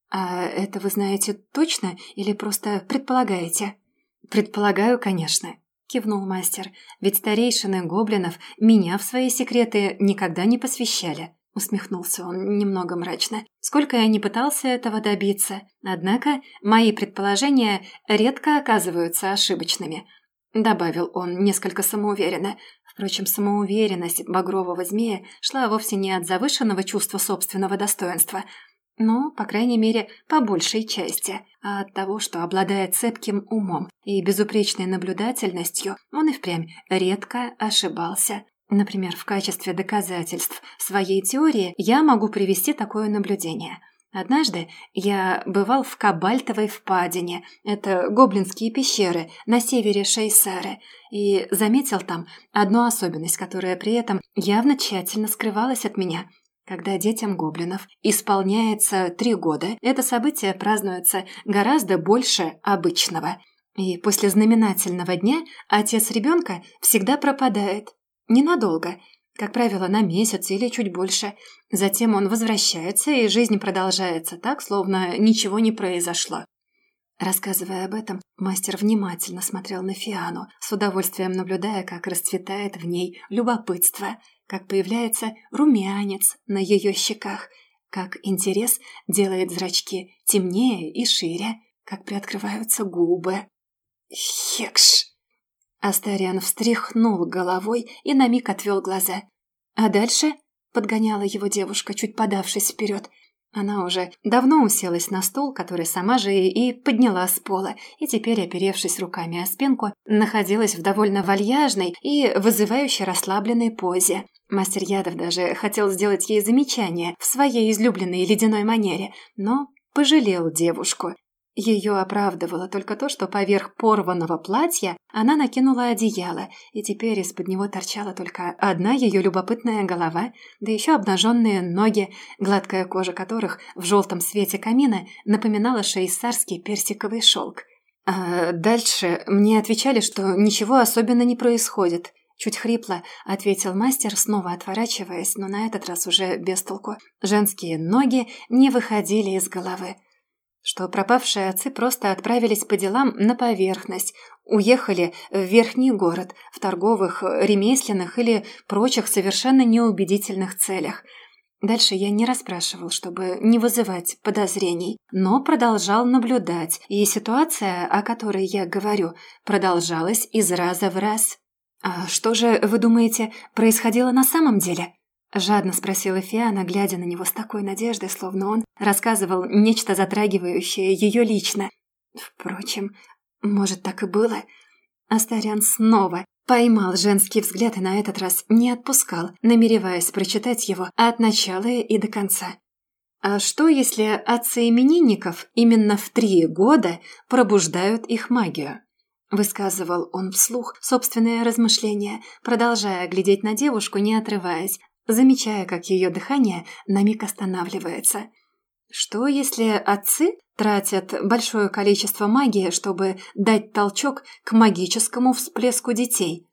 «А это вы знаете точно или просто предполагаете?» «Предполагаю, конечно», — кивнул мастер. «Ведь старейшины гоблинов меня в свои секреты никогда не посвящали». Усмехнулся он немного мрачно. Сколько я не пытался этого добиться. Однако мои предположения редко оказываются ошибочными. Добавил он несколько самоуверенно. Впрочем, самоуверенность багрового змея шла вовсе не от завышенного чувства собственного достоинства, но, по крайней мере, по большей части, а от того, что, обладая цепким умом и безупречной наблюдательностью, он и впрямь редко ошибался. Например, в качестве доказательств своей теории я могу привести такое наблюдение – Однажды я бывал в Кабальтовой впадине, это гоблинские пещеры на севере Шейсары, и заметил там одну особенность, которая при этом явно тщательно скрывалась от меня. Когда детям гоблинов исполняется три года, это событие празднуется гораздо больше обычного. И после знаменательного дня отец ребенка всегда пропадает. Ненадолго, как правило, на месяц или чуть больше. Затем он возвращается, и жизнь продолжается так, словно ничего не произошло. Рассказывая об этом, мастер внимательно смотрел на Фиану, с удовольствием наблюдая, как расцветает в ней любопытство, как появляется румянец на ее щеках, как интерес делает зрачки темнее и шире, как приоткрываются губы. «Хекш!» Астариан встряхнул головой и на миг отвел глаза. «А дальше?» — подгоняла его девушка, чуть подавшись вперед. Она уже давно уселась на стул, который сама же и подняла с пола, и теперь, оперевшись руками о спинку, находилась в довольно вальяжной и вызывающе расслабленной позе. Мастер Ядов даже хотел сделать ей замечание в своей излюбленной ледяной манере, но пожалел девушку ее оправдывало только то, что поверх порванного платья она накинула одеяло, и теперь из-под него торчала только одна ее любопытная голова, да еще обнаженные ноги, гладкая кожа которых в желтом свете камина напоминала шейсарский персиковый шелк. А дальше мне отвечали, что ничего особенно не происходит. Чуть хрипло ответил мастер, снова отворачиваясь, но на этот раз уже без толку. Женские ноги не выходили из головы что пропавшие отцы просто отправились по делам на поверхность, уехали в верхний город, в торговых, ремесленных или прочих совершенно неубедительных целях. Дальше я не расспрашивал, чтобы не вызывать подозрений, но продолжал наблюдать, и ситуация, о которой я говорю, продолжалась из раза в раз. «А что же, вы думаете, происходило на самом деле?» Жадно спросила Фиана, глядя на него с такой надеждой, словно он рассказывал нечто затрагивающее ее лично. Впрочем, может, так и было? Астарян снова поймал женский взгляд и на этот раз не отпускал, намереваясь прочитать его от начала и до конца. А что, если отцы именинников именно в три года пробуждают их магию? Высказывал он вслух собственные размышления, продолжая глядеть на девушку, не отрываясь, замечая, как ее дыхание на миг останавливается. Что, если отцы тратят большое количество магии, чтобы дать толчок к магическому всплеску детей?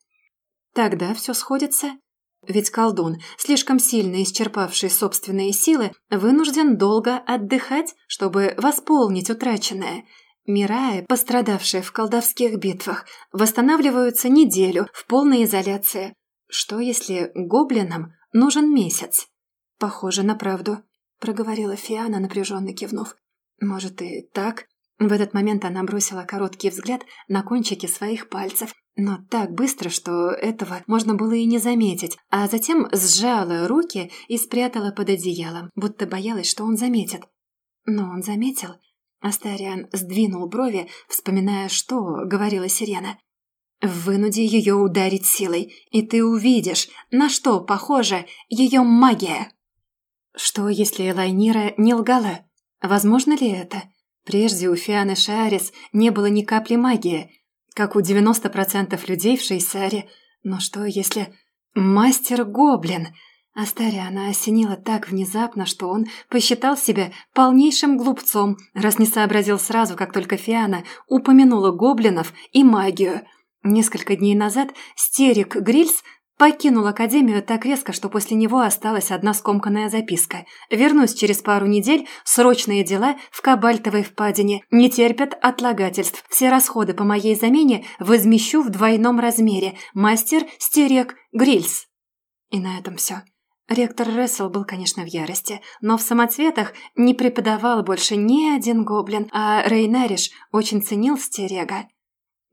Тогда все сходится. Ведь колдун, слишком сильно исчерпавший собственные силы, вынужден долго отдыхать, чтобы восполнить утраченное. Мираи, пострадавшие в колдовских битвах, восстанавливаются неделю в полной изоляции. Что если гоблинам Нужен месяц. Похоже на правду, проговорила Фиана, напряженно кивнув. Может и так. В этот момент она бросила короткий взгляд на кончики своих пальцев, но так быстро, что этого можно было и не заметить, а затем сжала руки и спрятала под одеялом, будто боялась, что он заметит. Но он заметил. Астариан сдвинул брови, вспоминая, что говорила Сирена. Вынуди ее ударить силой, и ты увидишь, на что похожа ее магия. Что, если Элайнира не лгала? Возможно ли это? Прежде у Фианы Шиарис не было ни капли магии, как у 90% людей в Шейсаре. Но что, если... Мастер-гоблин! Астариана осенила так внезапно, что он посчитал себя полнейшим глупцом, раз не сообразил сразу, как только Фиана упомянула гоблинов и магию – Несколько дней назад Стерик Грильс покинул Академию так резко, что после него осталась одна скомканная записка. «Вернусь через пару недель. Срочные дела в Кабальтовой впадине. Не терпят отлагательств. Все расходы по моей замене возмещу в двойном размере. Мастер Стерик Грильс». И на этом все. Ректор Рессел был, конечно, в ярости, но в самоцветах не преподавал больше ни один гоблин, а Рейнариш очень ценил стерега.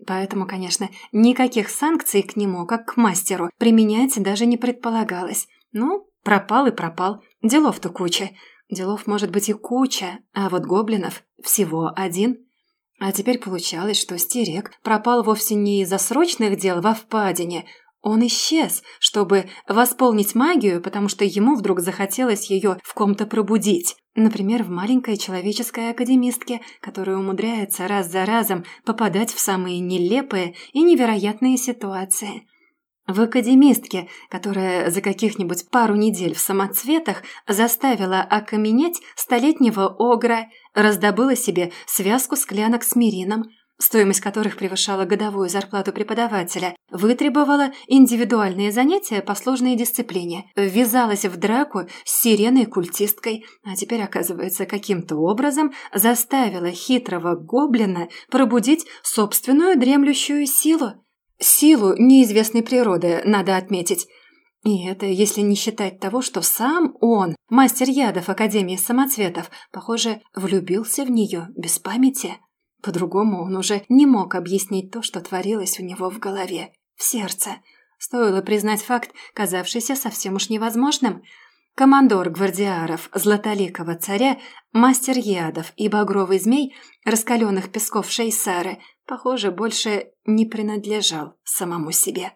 Поэтому, конечно, никаких санкций к нему, как к мастеру, применять даже не предполагалось. Ну, пропал и пропал. Делов-то куча. Делов может быть и куча, а вот гоблинов всего один. А теперь получалось, что стерег пропал вовсе не из-за срочных дел во впадине. Он исчез, чтобы восполнить магию, потому что ему вдруг захотелось ее в ком-то пробудить. Например, в маленькой человеческой академистке, которая умудряется раз за разом попадать в самые нелепые и невероятные ситуации. В академистке, которая за каких-нибудь пару недель в самоцветах заставила окаменеть столетнего огра, раздобыла себе связку склянок с мирином, стоимость которых превышала годовую зарплату преподавателя, вытребовала индивидуальные занятия по сложной дисциплине, ввязалась в драку с сиреной-культисткой, а теперь, оказывается, каким-то образом заставила хитрого гоблина пробудить собственную дремлющую силу. Силу неизвестной природы, надо отметить. И это если не считать того, что сам он, мастер ядов Академии самоцветов, похоже, влюбился в нее без памяти. По-другому он уже не мог объяснить то, что творилось у него в голове, в сердце. Стоило признать факт, казавшийся совсем уж невозможным. Командор гвардиаров Златоликого царя, мастер ядов и багровый змей, раскаленных песков Шейсары, похоже, больше не принадлежал самому себе.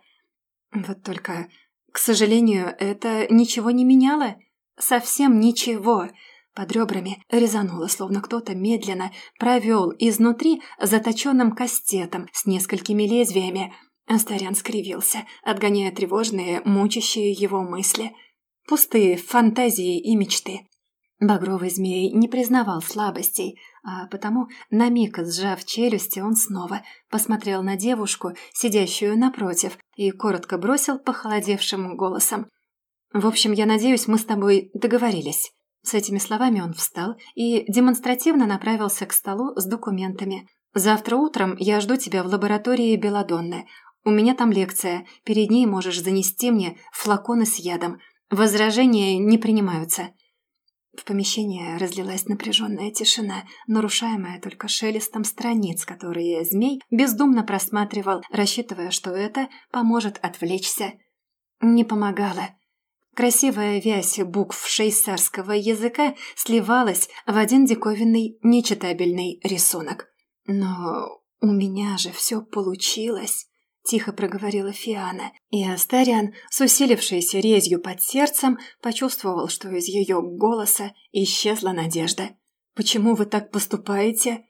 Вот только, к сожалению, это ничего не меняло. Совсем ничего. Под ребрами резануло, словно кто-то медленно провел изнутри заточенным кастетом с несколькими лезвиями. Астарян скривился, отгоняя тревожные, мучащие его мысли – Пустые фантазии и мечты. Багровый змей не признавал слабостей, а потому, на миг сжав челюсти, он снова посмотрел на девушку, сидящую напротив, и коротко бросил похолодевшим голосом. «В общем, я надеюсь, мы с тобой договорились». С этими словами он встал и демонстративно направился к столу с документами. «Завтра утром я жду тебя в лаборатории Беладонны. У меня там лекция. Перед ней можешь занести мне флаконы с ядом. Возражения не принимаются. В помещении разлилась напряженная тишина, нарушаемая только шелестом страниц, которые змей бездумно просматривал, рассчитывая, что это поможет отвлечься. Не помогало. Красивая вязь букв шейсарского языка сливалась в один диковинный, нечитабельный рисунок. Но у меня же все получилось. — тихо проговорила Фиана, и Астариан, с усилившейся резью под сердцем, почувствовал, что из ее голоса исчезла надежда. «Почему вы так поступаете?»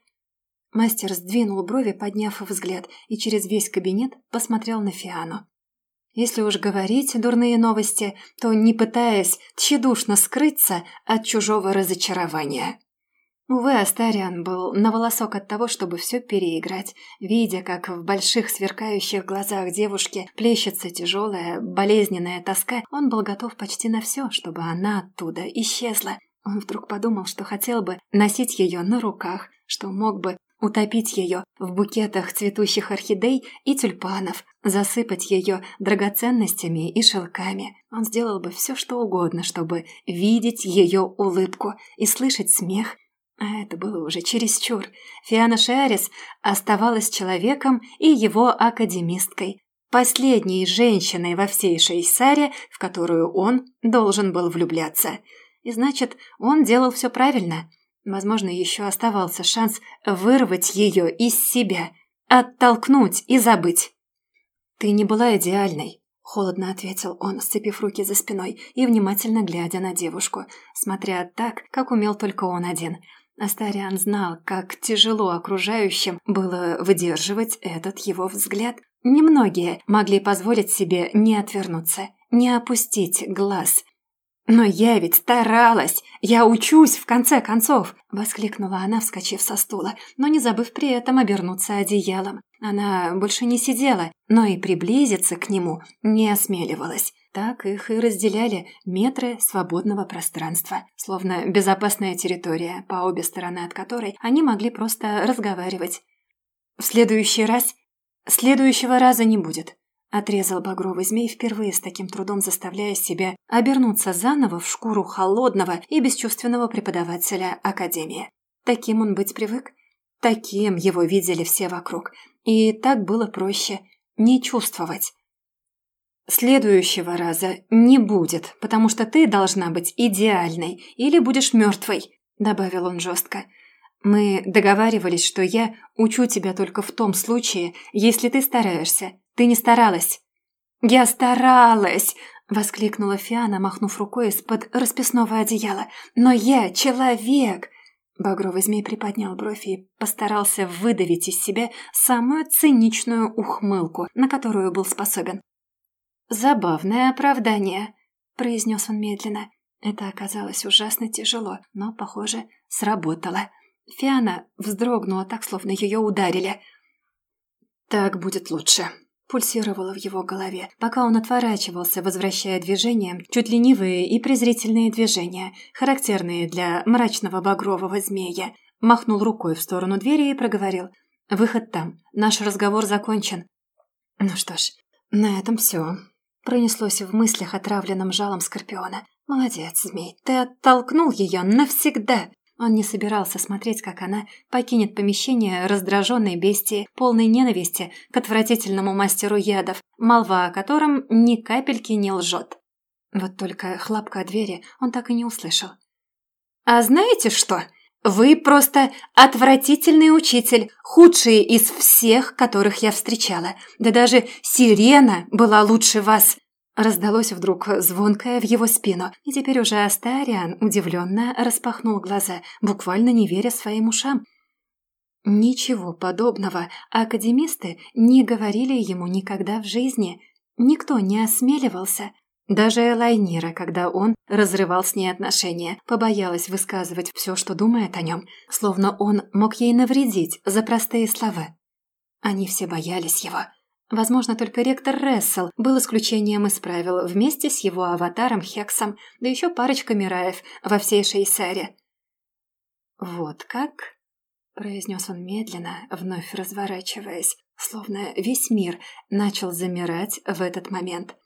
Мастер сдвинул брови, подняв взгляд, и через весь кабинет посмотрел на Фиану. Если уж говорить дурные новости, то не пытаясь тщедушно скрыться от чужого разочарования. Увы, Астариан был на волосок от того, чтобы все переиграть. Видя, как в больших сверкающих глазах девушки плещется тяжелая, болезненная тоска, он был готов почти на все, чтобы она оттуда исчезла. Он вдруг подумал, что хотел бы носить ее на руках, что мог бы утопить ее в букетах цветущих орхидей и тюльпанов, засыпать ее драгоценностями и шелками. Он сделал бы все, что угодно, чтобы видеть ее улыбку и слышать смех, а это было уже чересчур. Фиана Шиарис оставалась человеком и его академисткой, последней женщиной во всей Шейсаре, в которую он должен был влюбляться. И значит, он делал все правильно. Возможно, еще оставался шанс вырвать ее из себя, оттолкнуть и забыть. «Ты не была идеальной», — холодно ответил он, сцепив руки за спиной и внимательно глядя на девушку, смотря так, как умел только он один — Астариан знал, как тяжело окружающим было выдерживать этот его взгляд. Немногие могли позволить себе не отвернуться, не опустить глаз. «Но я ведь старалась! Я учусь, в конце концов!» — воскликнула она, вскочив со стула, но не забыв при этом обернуться одеялом. Она больше не сидела, но и приблизиться к нему не осмеливалась. Так их и разделяли метры свободного пространства, словно безопасная территория, по обе стороны от которой они могли просто разговаривать. «В следующий раз... Следующего раза не будет», — отрезал багровый змей впервые с таким трудом заставляя себя обернуться заново в шкуру холодного и бесчувственного преподавателя Академии. Таким он быть привык. Таким его видели все вокруг. И так было проще не чувствовать. Следующего раза не будет, потому что ты должна быть идеальной или будешь мертвой», — добавил он жестко. «Мы договаривались, что я учу тебя только в том случае, если ты стараешься. Ты не старалась». «Я старалась!» — воскликнула Фиана, махнув рукой из-под расписного одеяла. «Но я человек!» Багровый змей приподнял бровь и постарался выдавить из себя самую циничную ухмылку, на которую был способен. «Забавное оправдание», — произнес он медленно. Это оказалось ужасно тяжело, но, похоже, сработало. Фиана вздрогнула так, словно ее ударили. «Так будет лучше», — пульсировало в его голове, пока он отворачивался, возвращая движением чуть ленивые и презрительные движения, характерные для мрачного багрового змея. Махнул рукой в сторону двери и проговорил. «Выход там. Наш разговор закончен». «Ну что ж, на этом все. Пронеслось в мыслях отравленным жалом Скорпиона. «Молодец, змей, ты оттолкнул ее навсегда!» Он не собирался смотреть, как она покинет помещение раздраженной бестии, полной ненависти к отвратительному мастеру ядов, молва о котором ни капельки не лжет. Вот только хлопка двери он так и не услышал. «А знаете что? Вы просто отвратительный учитель, худший из всех, которых я встречала. Да даже Сирена была лучше вас!» Раздалось вдруг звонкое в его спину, и теперь уже Астариан удивленно распахнул глаза, буквально не веря своим ушам. Ничего подобного академисты не говорили ему никогда в жизни. Никто не осмеливался. Даже Элайнира, когда он разрывал с ней отношения, побоялась высказывать все, что думает о нем, словно он мог ей навредить за простые слова. Они все боялись его. Возможно, только ректор Рессел был исключением из правил вместе с его аватаром Хексом, да еще парочка Мираев во всей Шейсаре. «Вот как?» – произнес он медленно, вновь разворачиваясь, словно весь мир начал замирать в этот момент.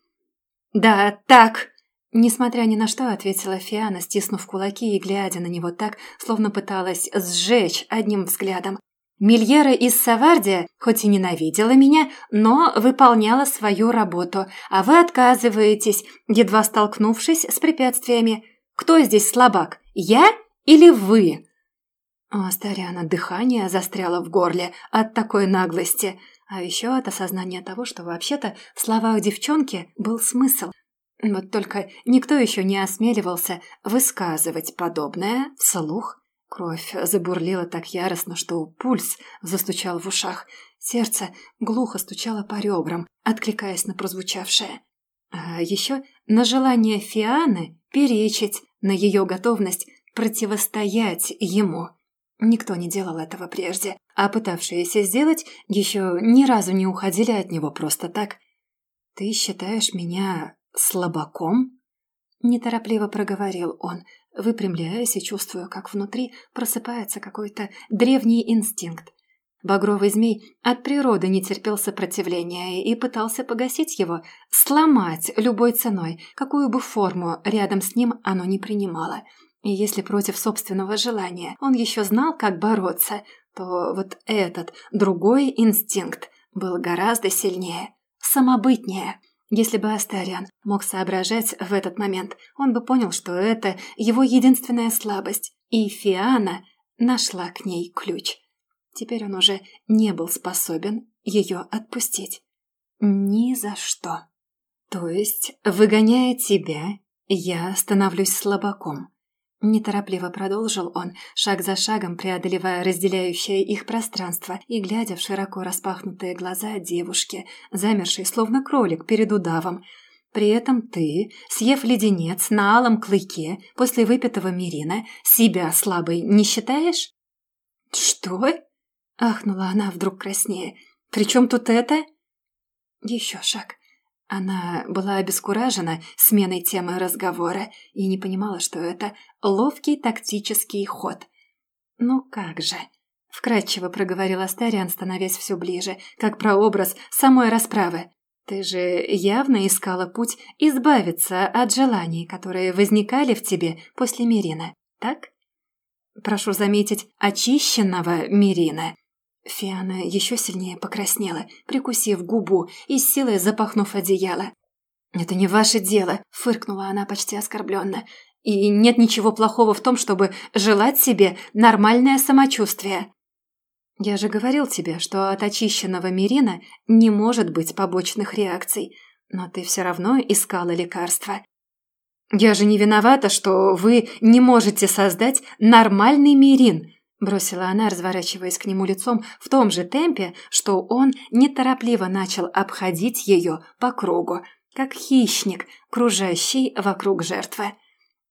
«Да, так!» Несмотря ни на что, ответила Фиана, стиснув кулаки и глядя на него так, словно пыталась сжечь одним взглядом. Мильера из Савардия хоть и ненавидела меня, но выполняла свою работу, а вы отказываетесь, едва столкнувшись с препятствиями. Кто здесь слабак, я или вы?» У Астариана дыхание застряло в горле от такой наглости, а еще от осознания того, что вообще-то в словах девчонки был смысл. Вот только никто еще не осмеливался высказывать подобное вслух. Кровь забурлила так яростно, что пульс застучал в ушах. Сердце глухо стучало по ребрам, откликаясь на прозвучавшее. А еще на желание Фианы перечить, на ее готовность противостоять ему. Никто не делал этого прежде, а пытавшиеся сделать еще ни разу не уходили от него просто так. «Ты считаешь меня слабаком?» Неторопливо проговорил он, выпрямляясь и чувствуя, как внутри просыпается какой-то древний инстинкт. Багровый змей от природы не терпел сопротивления и пытался погасить его, сломать любой ценой, какую бы форму рядом с ним оно не принимало. И если против собственного желания он еще знал, как бороться, то вот этот другой инстинкт был гораздо сильнее, самобытнее – если бы Астариан мог соображать в этот момент, он бы понял, что это его единственная слабость, и Фиана нашла к ней ключ. Теперь он уже не был способен ее отпустить. Ни за что. То есть, выгоняя тебя, я становлюсь слабаком. Неторопливо продолжил он, шаг за шагом преодолевая разделяющее их пространство и глядя в широко распахнутые глаза девушки, замершей словно кролик перед удавом. При этом ты, съев леденец на алом клыке после выпитого мирина, себя слабой не считаешь? «Что?» — ахнула она вдруг краснее. «При чем тут это?» Еще шаг. Она была обескуражена сменой темы разговора и не понимала, что это ловкий тактический ход. «Ну как же!» — вкратчиво проговорил Астариан, становясь все ближе, как прообраз самой расправы. «Ты же явно искала путь избавиться от желаний, которые возникали в тебе после Мирина, так?» «Прошу заметить, очищенного Мирина, Фиана еще сильнее покраснела, прикусив губу и силой запахнув одеяло. «Это не ваше дело», — фыркнула она почти оскорбленно. «И нет ничего плохого в том, чтобы желать себе нормальное самочувствие». «Я же говорил тебе, что от очищенного мирина не может быть побочных реакций, но ты все равно искала лекарства». «Я же не виновата, что вы не можете создать нормальный мирин», Бросила она, разворачиваясь к нему лицом в том же темпе, что он неторопливо начал обходить ее по кругу, как хищник, кружащий вокруг жертвы.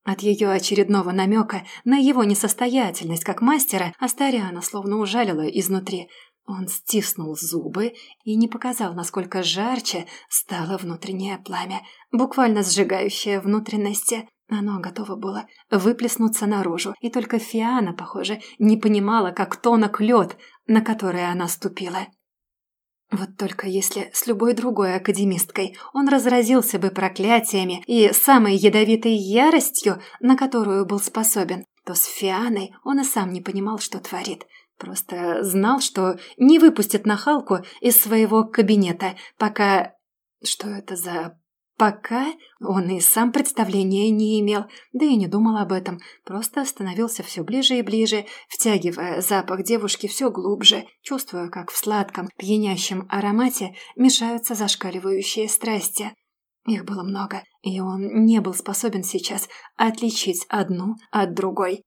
От ее очередного намека на его несостоятельность как мастера Астариана словно ужалила изнутри. Он стиснул зубы и не показал, насколько жарче стало внутреннее пламя, буквально сжигающее внутренности. Оно готово было выплеснуться наружу, и только Фиана, похоже, не понимала, как тонок лед, на который она ступила. Вот только если с любой другой академисткой он разразился бы проклятиями и самой ядовитой яростью, на которую был способен, то с Фианой он и сам не понимал, что творит. Просто знал, что не выпустит нахалку из своего кабинета, пока... Что это за Пока он и сам представления не имел, да и не думал об этом, просто становился все ближе и ближе, втягивая запах девушки все глубже, чувствуя, как в сладком, пьянящем аромате мешаются зашкаливающие страсти. Их было много, и он не был способен сейчас отличить одну от другой.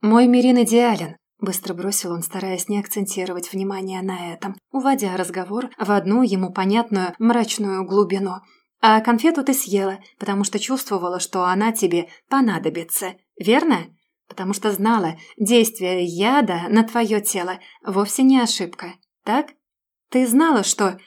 «Мой Мирин идеален», – быстро бросил он, стараясь не акцентировать внимание на этом, уводя разговор в одну ему понятную мрачную глубину – а конфету ты съела, потому что чувствовала, что она тебе понадобится, верно? Потому что знала, действие яда на твое тело вовсе не ошибка, так? Ты знала, что...»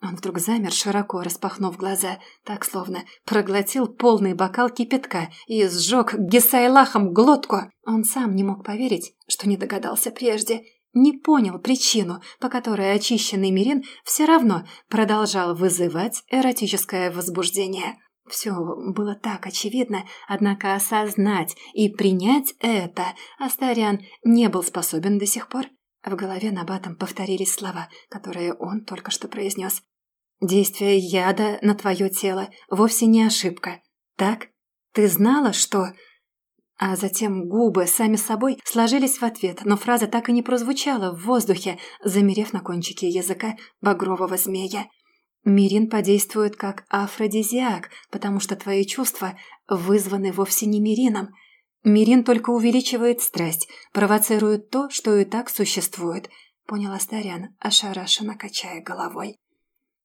Он вдруг замер, широко распахнув глаза, так словно проглотил полный бокал кипятка и сжег Гесайлахом глотку. Он сам не мог поверить, что не догадался прежде, не понял причину, по которой очищенный Мирин все равно продолжал вызывать эротическое возбуждение. Все было так очевидно, однако осознать и принять это Астариан не был способен до сих пор. В голове Набатом повторились слова, которые он только что произнес. «Действие яда на твое тело вовсе не ошибка. Так? Ты знала, что...» А затем губы сами собой сложились в ответ, но фраза так и не прозвучала в воздухе, замерев на кончике языка багрового змея. «Мирин подействует как афродизиак, потому что твои чувства вызваны вовсе не Мирином. Мирин только увеличивает страсть, провоцирует то, что и так существует», — понял Астарян, ошарашенно качая головой.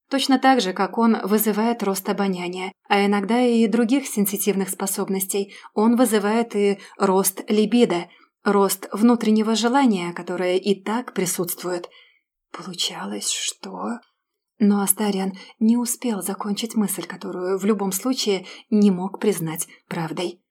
Точно так же, как он вызывает рост обоняния, а иногда и других сенситивных способностей, он вызывает и рост либидо, рост внутреннего желания, которое и так присутствует. Получалось, что... Но Астариан не успел закончить мысль, которую в любом случае не мог признать правдой.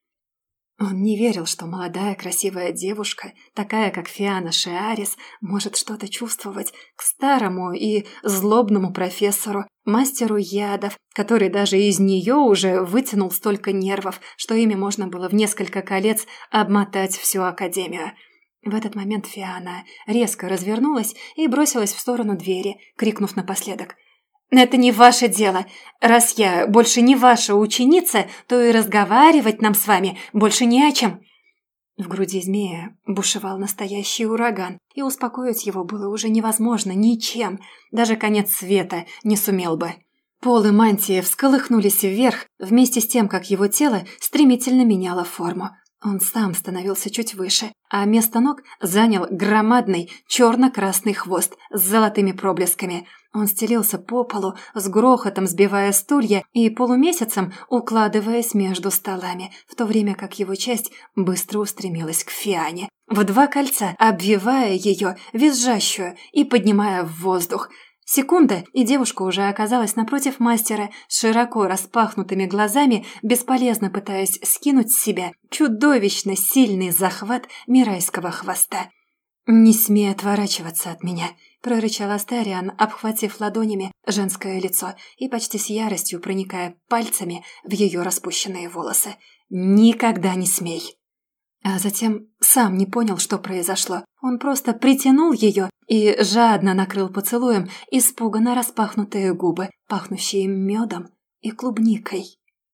Он не верил, что молодая красивая девушка, такая как Фиана Шиарис, может что-то чувствовать к старому и злобному профессору, мастеру ядов, который даже из нее уже вытянул столько нервов, что ими можно было в несколько колец обмотать всю Академию. В этот момент Фиана резко развернулась и бросилась в сторону двери, крикнув напоследок – это не ваше дело. Раз я больше не ваша ученица, то и разговаривать нам с вами больше не о чем». В груди змея бушевал настоящий ураган, и успокоить его было уже невозможно ничем, даже конец света не сумел бы. Полы мантии всколыхнулись вверх вместе с тем, как его тело стремительно меняло форму. Он сам становился чуть выше, а место ног занял громадный черно-красный хвост с золотыми проблесками. Он стелился по полу, с грохотом сбивая стулья и полумесяцем укладываясь между столами, в то время как его часть быстро устремилась к Фиане, в два кольца обвивая ее, визжащую и поднимая в воздух – Секунда, и девушка уже оказалась напротив мастера, широко распахнутыми глазами, бесполезно пытаясь скинуть с себя чудовищно сильный захват мирайского хвоста. «Не смей отворачиваться от меня», – прорычал Астариан, обхватив ладонями женское лицо и почти с яростью проникая пальцами в ее распущенные волосы. «Никогда не смей!» А затем сам не понял, что произошло. Он просто притянул ее и жадно накрыл поцелуем испуганно распахнутые губы, пахнущие медом и клубникой.